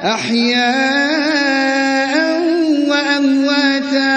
أَحْيَاءً وَأَمْوَاتًا